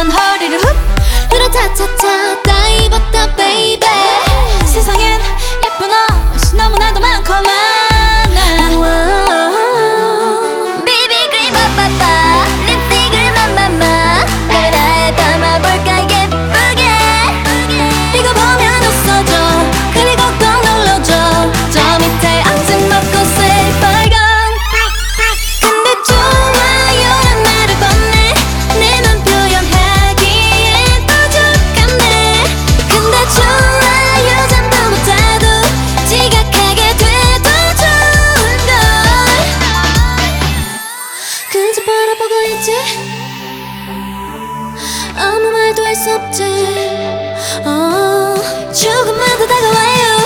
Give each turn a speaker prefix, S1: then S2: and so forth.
S1: 한번 허리를 훅.
S2: 들어 차차차 다 입었다 베이베
S1: 수 없지 oh. 조금만 더 다가와요